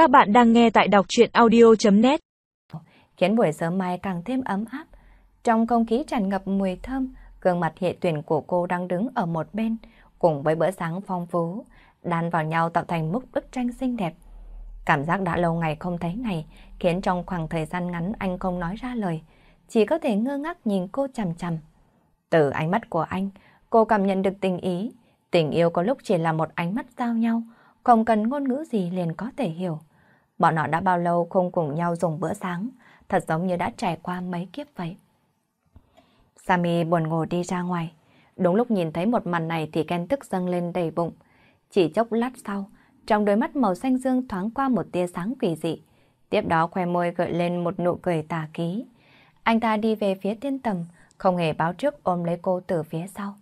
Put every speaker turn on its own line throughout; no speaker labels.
Các bạn đang nghe tại đọc chuyện audio.net
Khiến buổi sớm mai càng thêm ấm áp. Trong không khí tràn ngập mùi thơm, gương mặt hệ tuyển của cô đang đứng ở một bên, cùng với bữa sáng phong phú, đan vào nhau tạo thành bức bức tranh xinh đẹp. Cảm giác đã lâu ngày không thấy này, khiến trong khoảng thời gian ngắn anh không nói ra lời, chỉ có thể ngơ ngác nhìn cô chằm chằm. Từ ánh mắt của anh, cô cảm nhận được tình ý. Tình yêu có lúc chỉ là một ánh mắt giao nhau, không cần ngôn ngữ gì liền có thể hiểu. Bọn họ đã bao lâu không cùng nhau dùng bữa sáng, thật giống như đã trải qua mấy kiếp vậy. Sammy buồn ngủ đi ra ngoài. Đúng lúc nhìn thấy một màn này thì ghen tức dâng lên đầy bụng. Chỉ chốc lát sau, trong đôi mắt màu xanh dương thoáng qua một tia sáng kỳ dị. Tiếp đó khoe môi gợi lên một nụ cười tà ký. Anh ta đi về phía tiên tầm, không hề báo trước ôm lấy cô từ phía sau.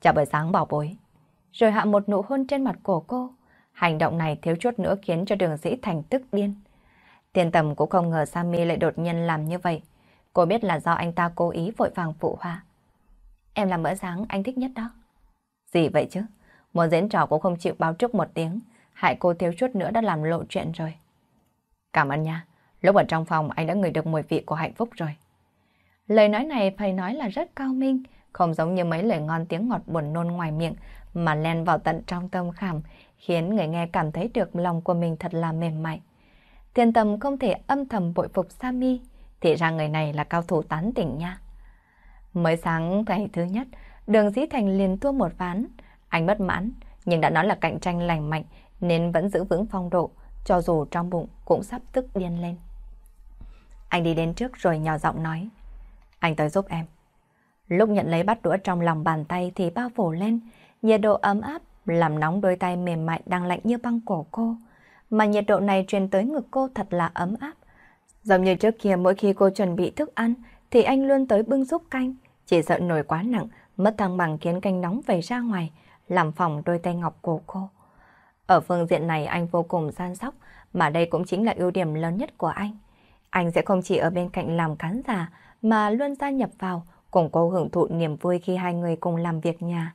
Chào buổi sáng bảo bối. Rồi hạ một nụ hôn trên mặt của cô. Hành động này thiếu chút nữa khiến cho đường sĩ thành tức điên. Tiền tầm cũng không ngờ Sammy lại đột nhiên làm như vậy. Cô biết là do anh ta cố ý vội vàng phụ hoa. Em làm bữa sáng anh thích nhất đó. Gì vậy chứ? Muốn diễn trò cũng không chịu báo trước một tiếng. Hại cô thiếu chút nữa đã làm lộ chuyện rồi. Cảm ơn nha. Lúc ở trong phòng anh đã ngửi được mùi vị của hạnh phúc rồi. Lời nói này phải nói là rất cao minh, không giống như mấy lời ngon tiếng ngọt buồn nôn ngoài miệng mà len vào tận trong tâm khảm, khiến người nghe cảm thấy được lòng của mình thật là mềm mại. Thiên tâm không thể âm thầm bội phục Sami, thì ra người này là cao thủ tán tỉnh nha. Mới sáng ngày thứ nhất, đường dĩ thành liền thua một ván. Anh bất mãn, nhưng đã nói là cạnh tranh lành mạnh nên vẫn giữ vững phong độ, cho dù trong bụng cũng sắp tức điên lên. Anh đi đến trước rồi nhỏ giọng nói. Anh tới giúp em. Lúc nhận lấy bát đũa trong lòng bàn tay thì bao phủ lên, nhiệt độ ấm áp làm nóng đôi tay mềm mại đang lạnh như băng cổ cô. Mà nhiệt độ này truyền tới ngực cô thật là ấm áp. Giống như trước kia mỗi khi cô chuẩn bị thức ăn thì anh luôn tới bưng giúp canh. Chỉ sợ nổi quá nặng, mất thăng bằng khiến canh nóng vẩy ra ngoài, làm phỏng đôi tay ngọc của cô. Ở phương diện này anh vô cùng gian sóc, mà đây cũng chính là ưu điểm lớn nhất của anh. Anh sẽ không chỉ ở bên cạnh làm cán giả, mà luôn gia nhập vào, cùng cô hưởng thụ niềm vui khi hai người cùng làm việc nhà.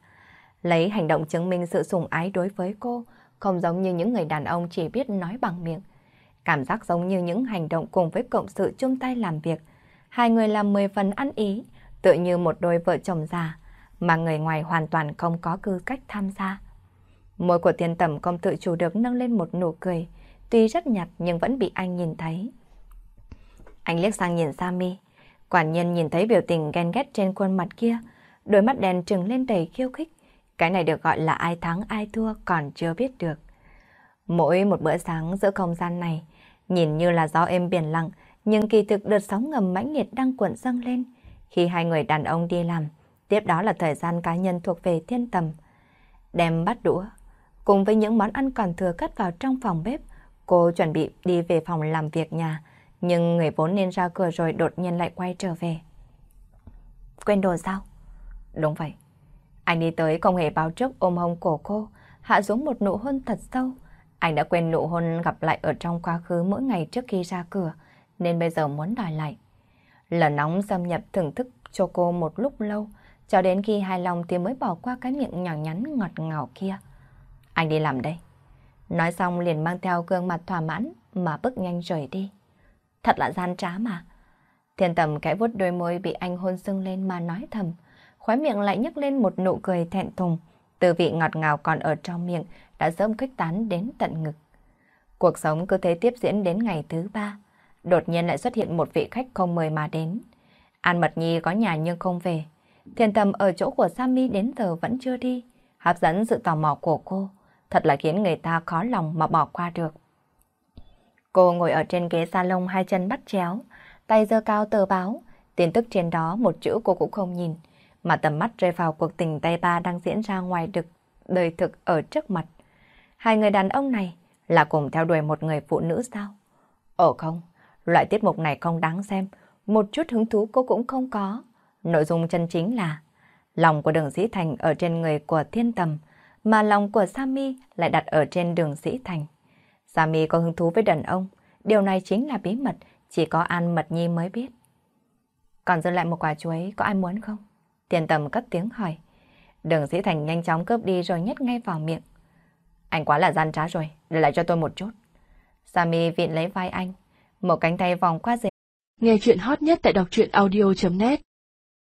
Lấy hành động chứng minh sự sủng ái đối với cô, không giống như những người đàn ông chỉ biết nói bằng miệng. Cảm giác giống như những hành động cùng với cộng sự chung tay làm việc. Hai người làm mười phần ăn ý, tự như một đôi vợ chồng già, mà người ngoài hoàn toàn không có tư cách tham gia. Môi của thiên tẩm không tự chủ được nâng lên một nụ cười, tuy rất nhạt nhưng vẫn bị anh nhìn thấy. Anh liếc sang nhìn sami quả nhiên nhìn thấy biểu tình ghen ghét trên khuôn mặt kia, đôi mắt đen trừng lên đầy khiêu khích. Cái này được gọi là ai thắng ai thua còn chưa biết được. Mỗi một bữa sáng giữa không gian này, nhìn như là gió êm biển lặng, nhưng kỳ thực đợt sóng ngầm mãnh liệt đang cuộn dâng lên. Khi hai người đàn ông đi làm, tiếp đó là thời gian cá nhân thuộc về thiên tầm. Đem bắt đũa, cùng với những món ăn còn thừa cất vào trong phòng bếp, cô chuẩn bị đi về phòng làm việc nhà, nhưng người vốn nên ra cửa rồi đột nhiên lại quay trở về. Quên đồ sao? Đúng vậy. Anh đi tới không hề báo trước ôm hông cổ cô, hạ xuống một nụ hôn thật sâu. Anh đã quên nụ hôn gặp lại ở trong quá khứ mỗi ngày trước khi ra cửa, nên bây giờ muốn đòi lại. Lần nóng xâm nhập thưởng thức cho cô một lúc lâu, cho đến khi hài lòng thì mới bỏ qua cái miệng nhỏ nhắn ngọt ngào kia. Anh đi làm đây. Nói xong liền mang theo gương mặt thỏa mãn mà bước nhanh rời đi. Thật là gian trá mà. Thiên tầm cái vuốt đôi môi bị anh hôn sưng lên mà nói thầm. Khóe miệng lại nhấc lên một nụ cười thẹn thùng. Từ vị ngọt ngào còn ở trong miệng đã sớm kích tán đến tận ngực. Cuộc sống cứ thế tiếp diễn đến ngày thứ ba. Đột nhiên lại xuất hiện một vị khách không mời mà đến. An Mật Nhi có nhà nhưng không về. Thiên tâm ở chỗ của Sammy đến giờ vẫn chưa đi. Hấp dẫn sự tò mò của cô. Thật là khiến người ta khó lòng mà bỏ qua được. Cô ngồi ở trên ghế salon hai chân bắt chéo, tay giơ cao tờ báo, tin tức trên đó một chữ cô cũng không nhìn, mà tầm mắt rơi vào cuộc tình tay ba đang diễn ra ngoài được đời thực ở trước mặt. Hai người đàn ông này là cùng theo đuổi một người phụ nữ sao? Ồ không, loại tiết mục này không đáng xem, một chút hứng thú cô cũng không có. Nội dung chân chính là lòng của đường Sĩ Thành ở trên người của Thiên Tầm, mà lòng của Sami lại đặt ở trên đường Sĩ Thành. Sami có hứng thú với đàn ông, điều này chính là bí mật, chỉ có An Mật Nhi mới biết. Còn dư lại một quả chuối, có ai muốn không? Tiền tầm cất tiếng hỏi. Đường Sĩ Thành nhanh chóng cướp đi rồi nhét ngay vào miệng. Anh quá là gian trá rồi, để lại cho tôi một chút. Sammy viện lấy vai anh, một cánh tay vòng qua dưới.
Nghe chuyện hot nhất tại đọc truyện audio.net